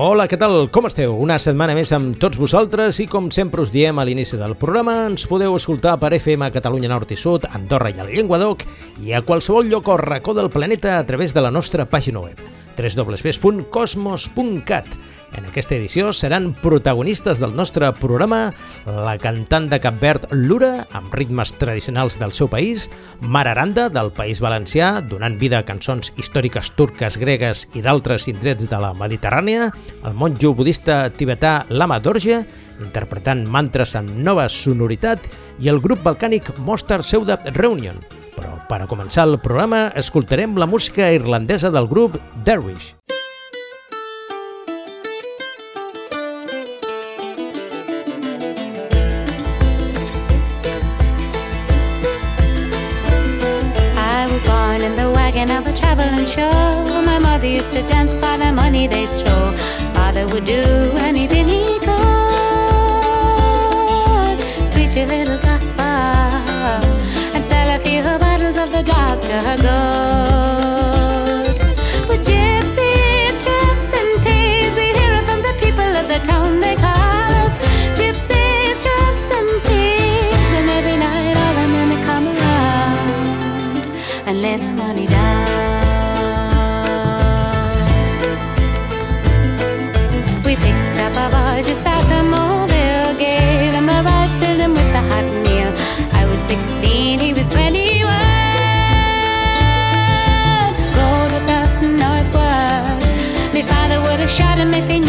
Hola, què tal? Com esteu? Una setmana més amb tots vosaltres i com sempre us diem a l'inici del programa, ens podeu escoltar per FM Catalunya Nord i Sud, Andorra i el Llenguadoc i a qualsevol lloc o racó del planeta a través de la nostra pàgina web www.cosmos.cat en aquesta edició seran protagonistes del nostre programa la cantant de Cap Verd Lura, amb ritmes tradicionals del seu país, Mar Aranda, del País Valencià, donant vida a cançons històriques turques, gregues i d'altres indrets de la Mediterrània, el monjo budista tibetà Lama Dorje, interpretant mantres amb nova sonoritat, i el grup balcànic Monster Seuda Reunion. Però per a començar el programa escoltarem la música irlandesa del grup Derwish. Show. My mother used to dance for the money they'd throw. Father would do anything he could. Preach a little gospel and sell a few bottles of the doctor good. me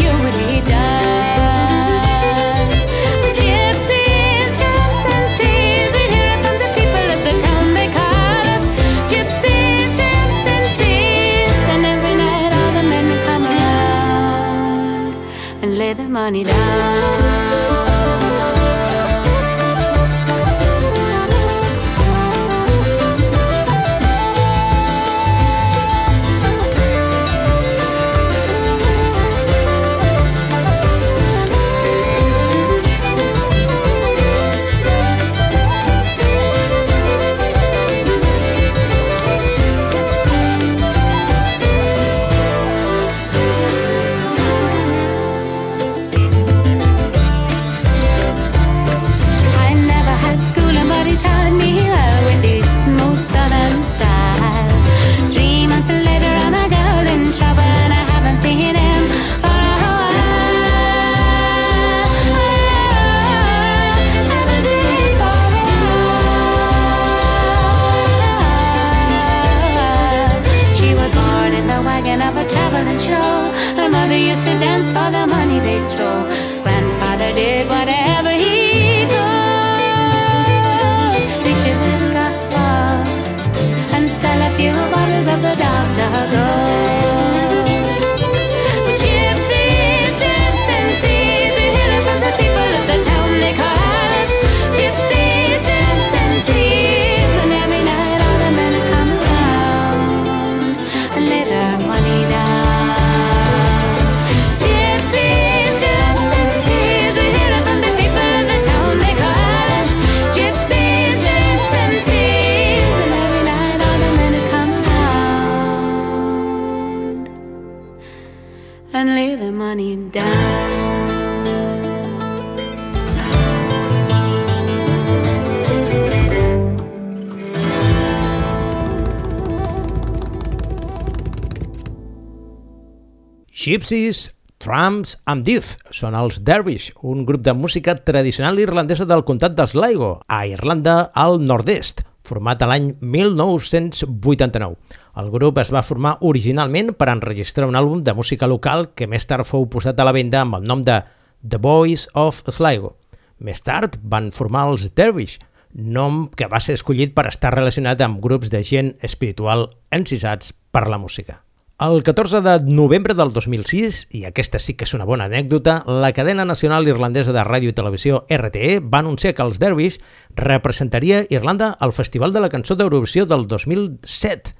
Gypsies, Tramps and Diff són els Dervish, un grup de música tradicional irlandesa del comtat de Sligo, a Irlanda al nord-est, format a l'any 1989. El grup es va formar originalment per enregistrar un àlbum de música local que més tard fou posat a la venda amb el nom de The Boys of Sligo. Més tard van formar els Dervish, nom que va ser escollit per estar relacionat amb grups de gent espiritual encisats per la música. El 14 de novembre del 2006, i aquesta sí que és una bona anècdota, la cadena nacional irlandesa de ràdio i televisió RTE va anunciar que els Dervish representaria Irlanda al Festival de la Cançó d'Eurovisió del 2007.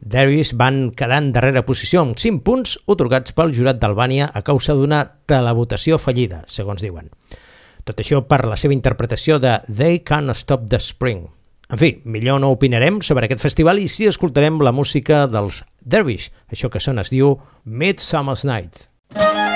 Dervish van quedar en darrera posició amb 5 punts otorgats pel jurat d'Albània a causa d'una televotació fallida, segons diuen. Tot això per la seva interpretació de They Can't Stop the Spring. En fi, millor no opinarem sobre aquest festival i sí escoltarem la música dels Dervish, això que sona es diu Midsummer's Night. Thank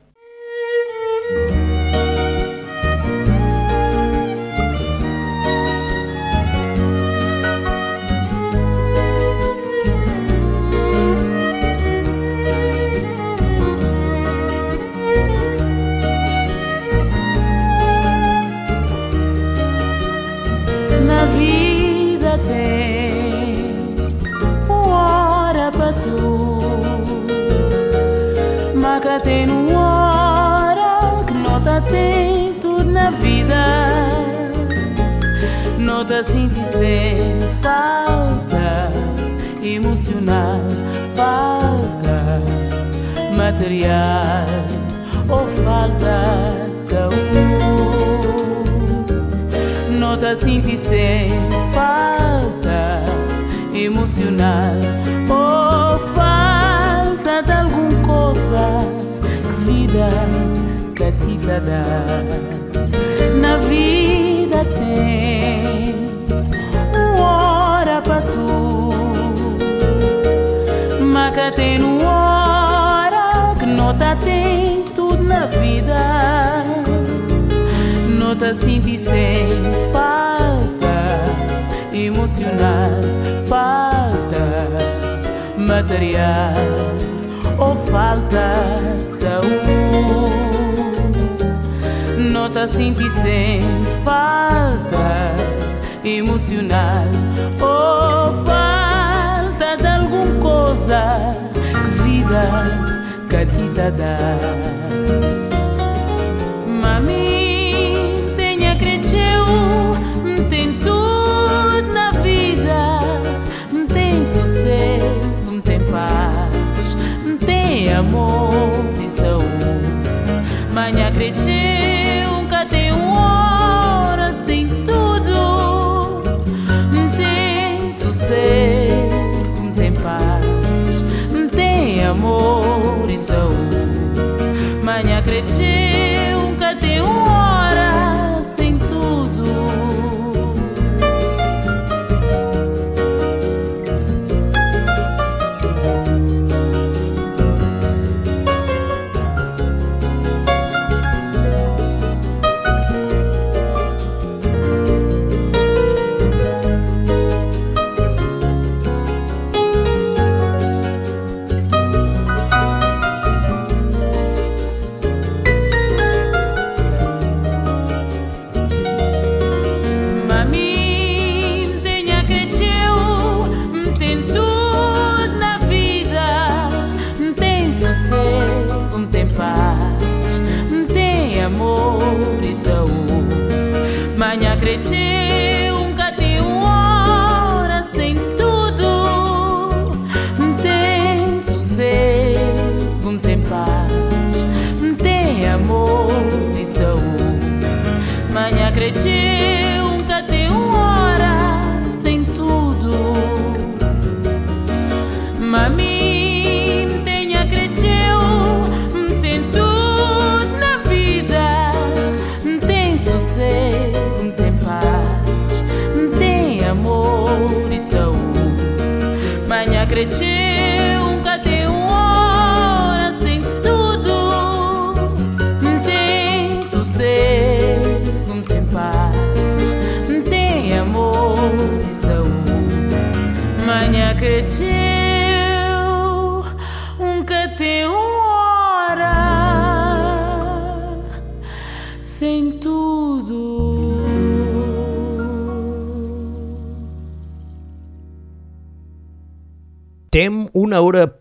Sentindo sem falta emocional, falta material ou falta de saúde. Nota sinto sem falta emocional ou falta de alguma coisa que vida que te dá. Na vida tem nota tem tudo na vida nota sinto sem falta emocional, falta material ou falta de saúde. Nota sinto sem falta emocional ou falta de alguma coisa que vida dá. Mami, tenha cresceu, tem tudo na vida, tem sossego, tem paz, tem amor e saúde. Manhã cresceu,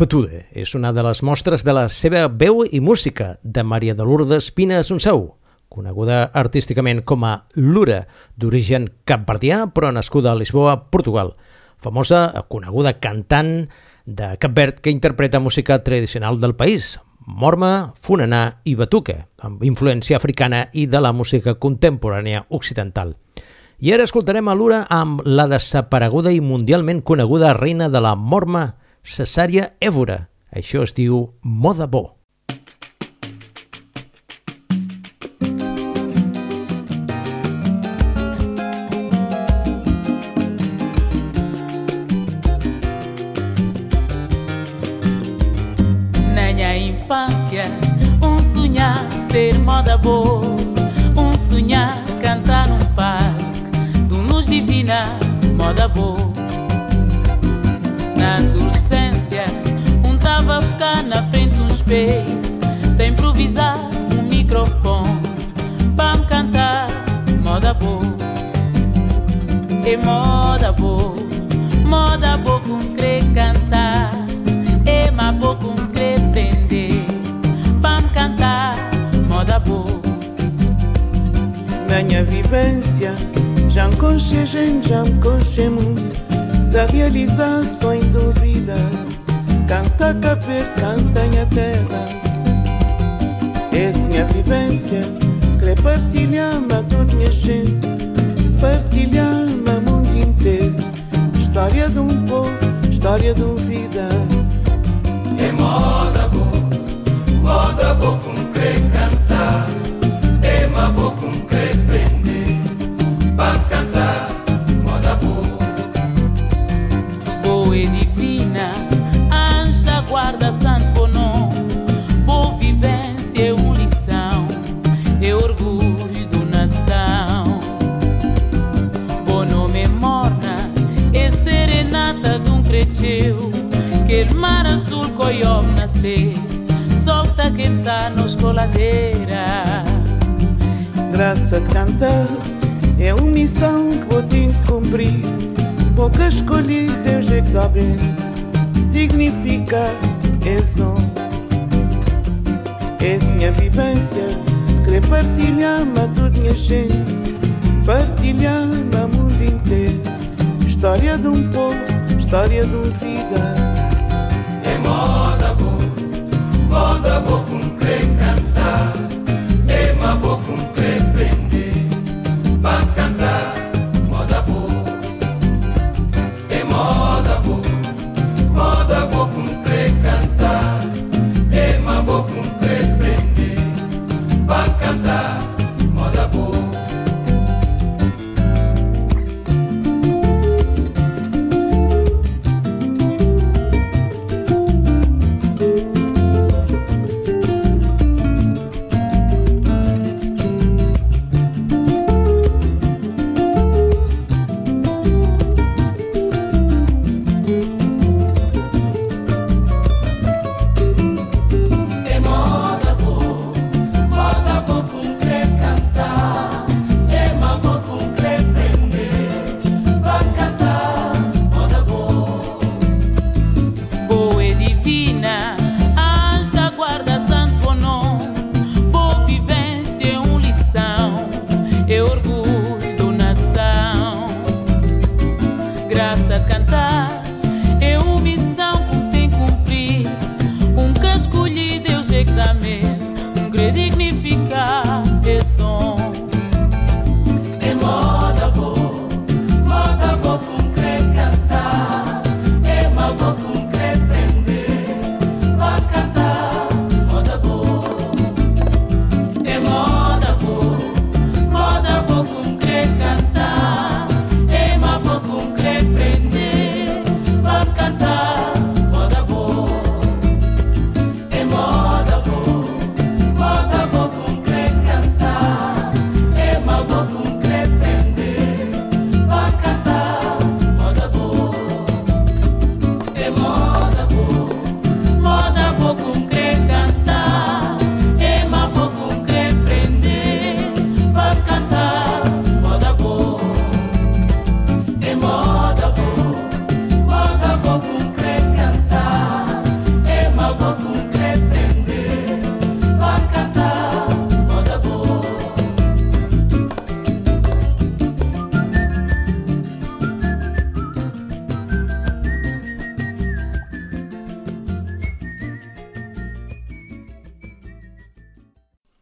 petuda. És una de les mostres de la seva veu i música de Maria de Lourdes Pina Assunseu, coneguda artísticament com a Lura, d'origen capverdià però nascuda a Lisboa, Portugal. Famosa, coneguda cantant de Cap Verd que interpreta música tradicional del país, morma, funaná i batuque, amb influència africana i de la música contemporània occidental. I ara escoltarem a Lura amb la desapareguda i mundialment coneguda reina de la morma, Cesària Évora. Això es diu Moda Bo. vivência, já encoxe gente, já encoxe muito da realização em dúvida. Canta capete, canta a terra. Essa é minha vivência, quer partilhar a toda minha gente, partilhar o mundo inteiro. História de um povo, história de uma vida. É moda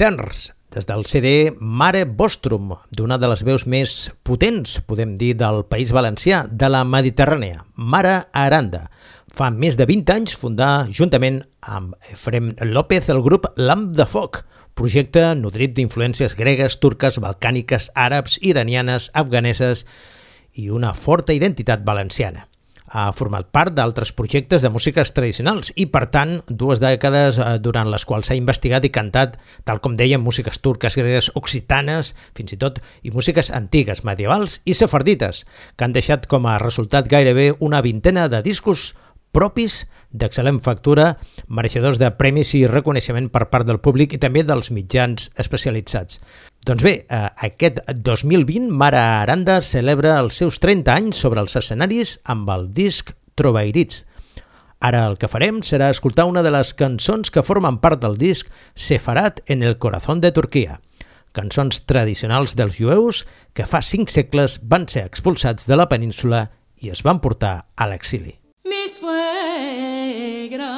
Eterns, des del CD Mare Vostrum, d'una de les veus més potents, podem dir, del País Valencià, de la Mediterrània, Mare Aranda. Fa més de 20 anys fundà, juntament amb Efrem López, el grup Lamp de Foc, projecte nodrit d'influències gregues, turques, balcàniques, àrabs, iranianes, afganeses i una forta identitat valenciana ha format part d'altres projectes de músiques tradicionals i, per tant, dues dècades eh, durant les quals s'ha investigat i cantat, tal com dèiem, músiques turques, gregues, occitanes, fins i tot, i músiques antigues, medievals i sefardites, que han deixat com a resultat gairebé una vintena de discos propis d'excel·lent factura, mereixedors de premis i reconeixement per part del públic i també dels mitjans especialitzats. Doncs bé, eh, aquest 2020 Mare Aranda celebra els seus 30 anys sobre els escenaris amb el disc Trobairits. Ara el que farem serà escoltar una de les cançons que formen part del disc Sefarat en el corazón de Turquia, cançons tradicionals dels jueus que fa cinc segles van ser expulsats de la península i es van portar a l'exili. Mi suegra,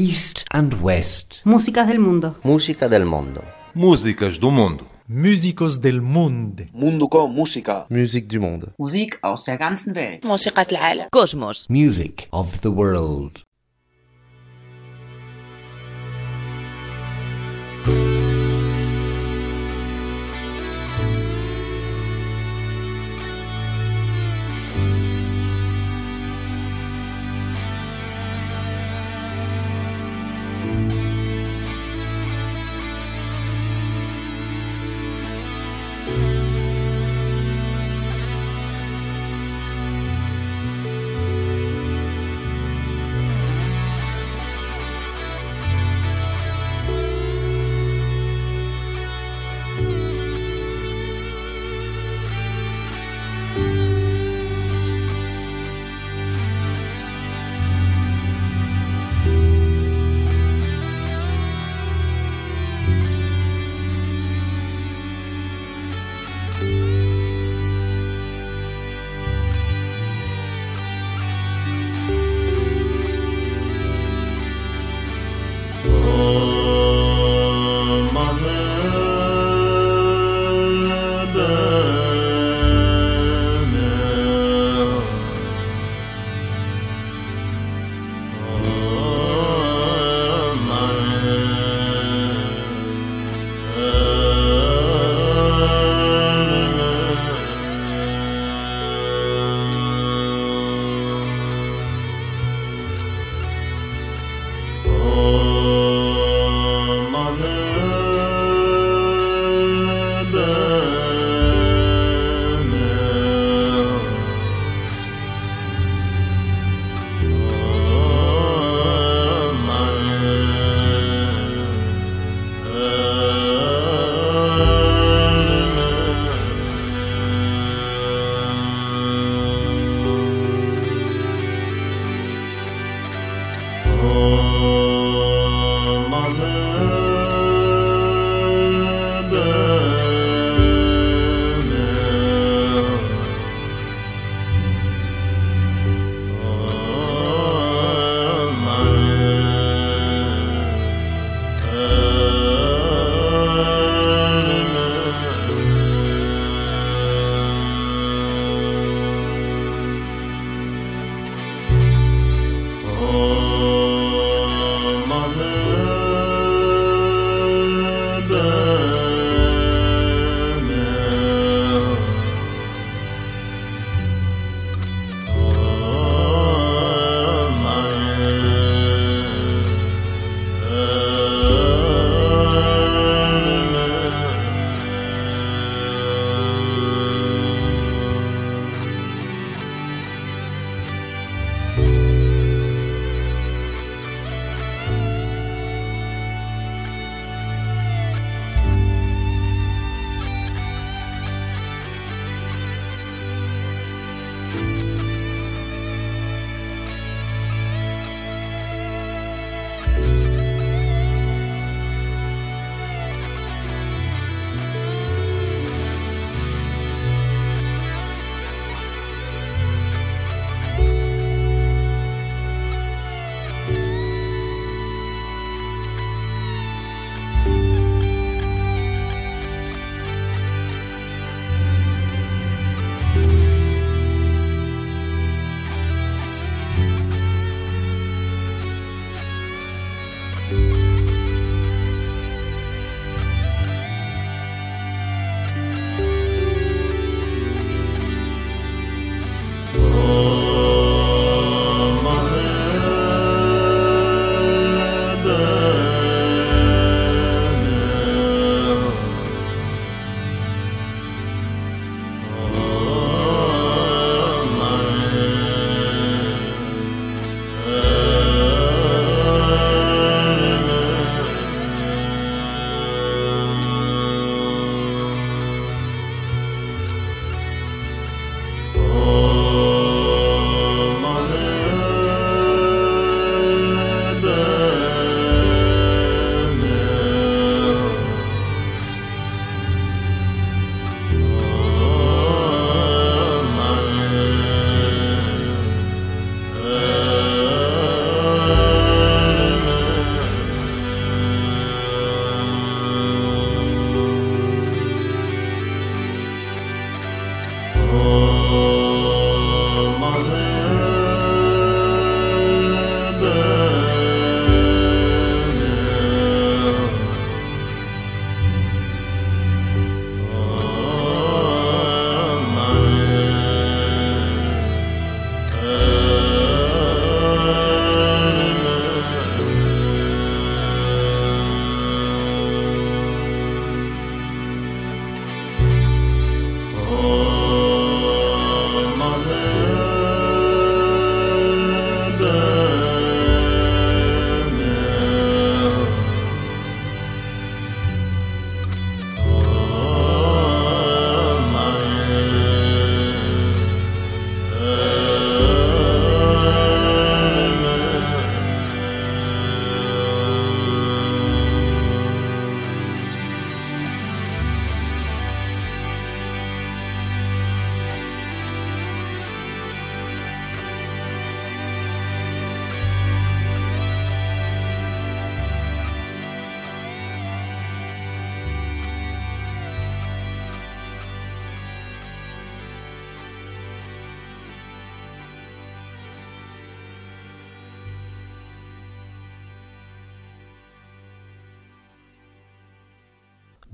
East and West. Músicas del mundo. Música del mundo. Músicas do mundo. Músicos del mundo. Munduko música. Musique du monde. Musik aus der ganzen Welt. Música del mundo. Cosmos. Music of the world. thank you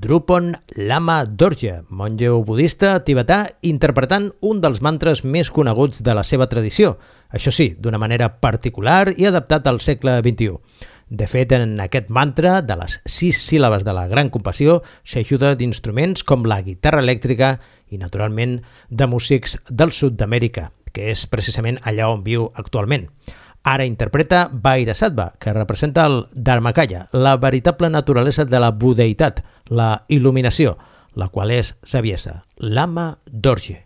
Drupon Lama Dorje, monge budista tibetà interpretant un dels mantres més coneguts de la seva tradició, això sí, d'una manera particular i adaptat al segle XXI. De fet, en aquest mantra, de les sis síl·labes de la Gran Compassió, s'ajuda d'instruments com la guitarra elèctrica i, naturalment, de músics del sud d'Amèrica, que és precisament allà on viu actualment. Ara interpreta Vairasattva, que representa el Dharmakaya, la veritable naturalesa de la budeïtat, la il·luminació, la qual és saviesa, l'ama Dorje.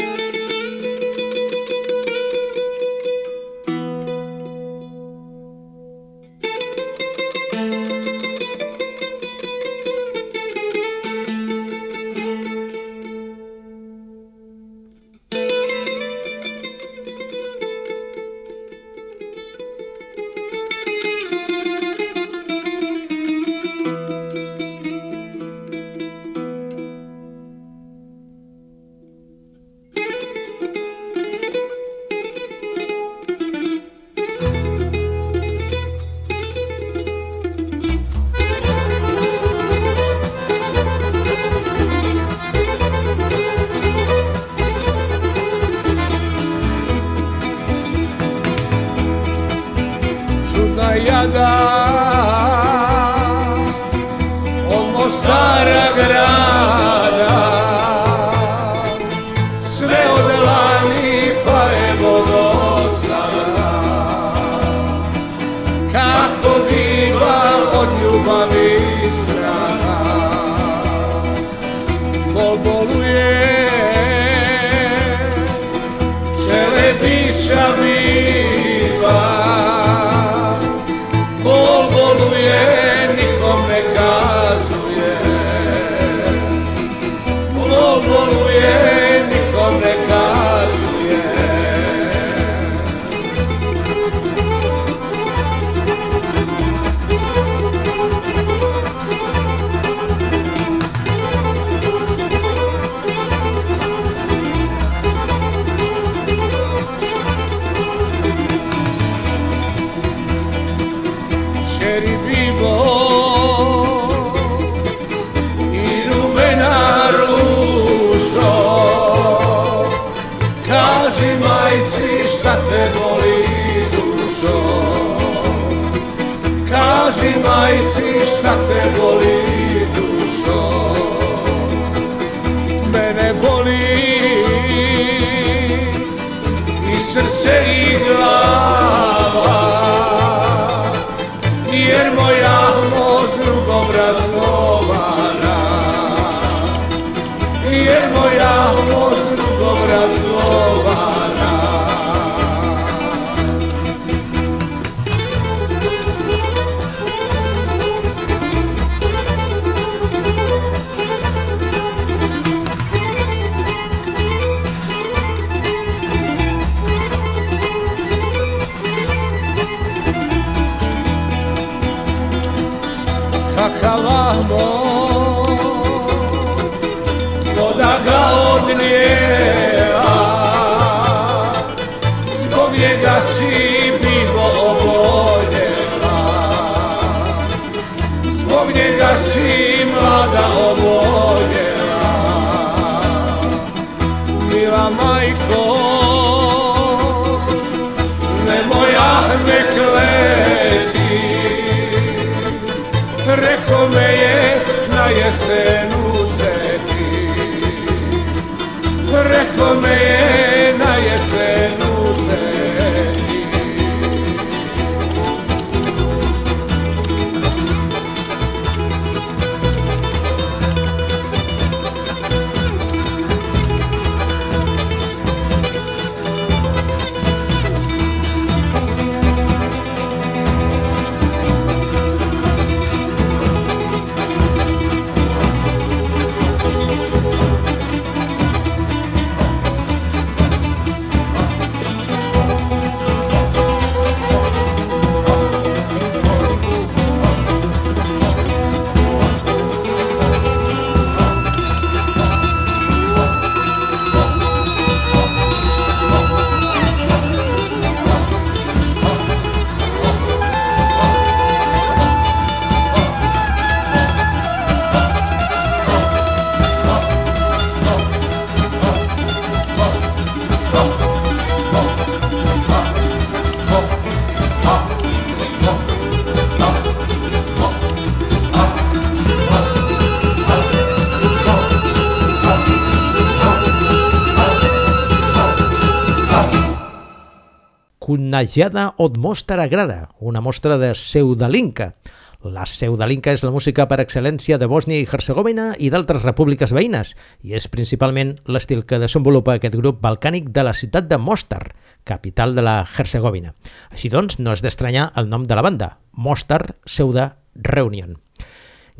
la Jada od Mostar Grada, una mostra de Seudalinka. La Seudalinka és la música per excel·lència de Bòsnia i Hercegovina i d'altres repúbliques veïnes, i és principalment l'estil que desenvolupa aquest grup balcànic de la ciutat de Mostar, capital de la Hercegovina. Així doncs, no és d'estranyar el nom de la banda, Mostar Seuda Reunion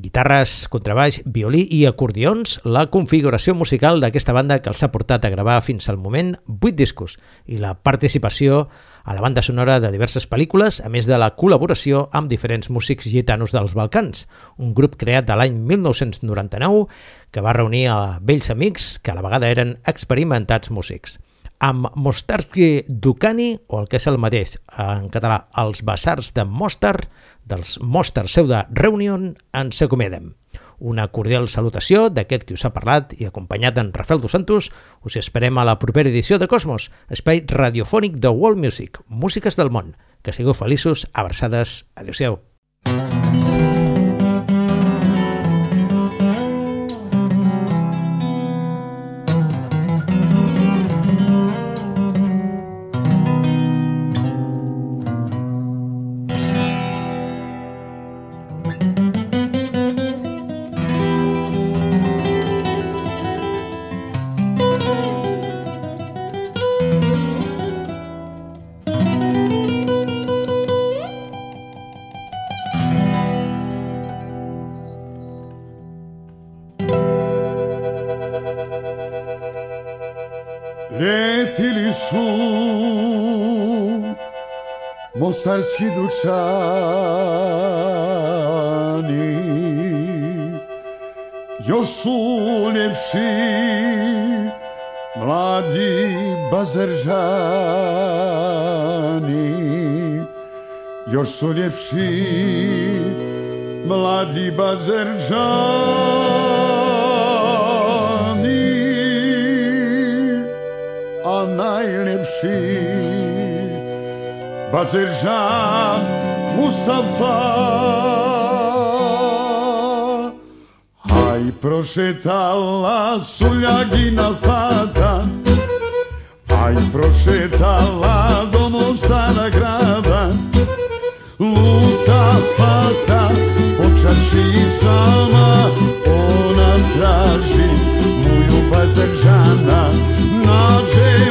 guitarres, contrabaix, violí i acordions, la configuració musical d'aquesta banda que els ha portat a gravar fins al moment 8 discos i la participació a la banda sonora de diverses pel·lícules, a més de la col·laboració amb diferents músics gitanos dels Balcans, un grup creat de l'any 1999 que va reunir a vells amics que a la vegada eren experimentats músics amb Mostarski Ducani, o el que és el mateix en català, els Basars de Mostar, dels Mostar Seu de Reunion, ens acomedem. Una cordial salutació d'aquest qui us ha parlat i acompanyat en Rafael Dos Santos, us esperem a la propera edició de Cosmos, espai radiofònic de World Music, músiques del món. Que sigueu feliços, abraçades, adeu-siau. Dućani Još su ljepši Mladi bazeržani Još su ljepši Mladi bazeržani a najlepší Bazeržan Mustafa. Aj prošetala suljagina fata Aj prošetala do Mostara grada. Luta fata počaši sama Ona traži moju Bazeržana Nađe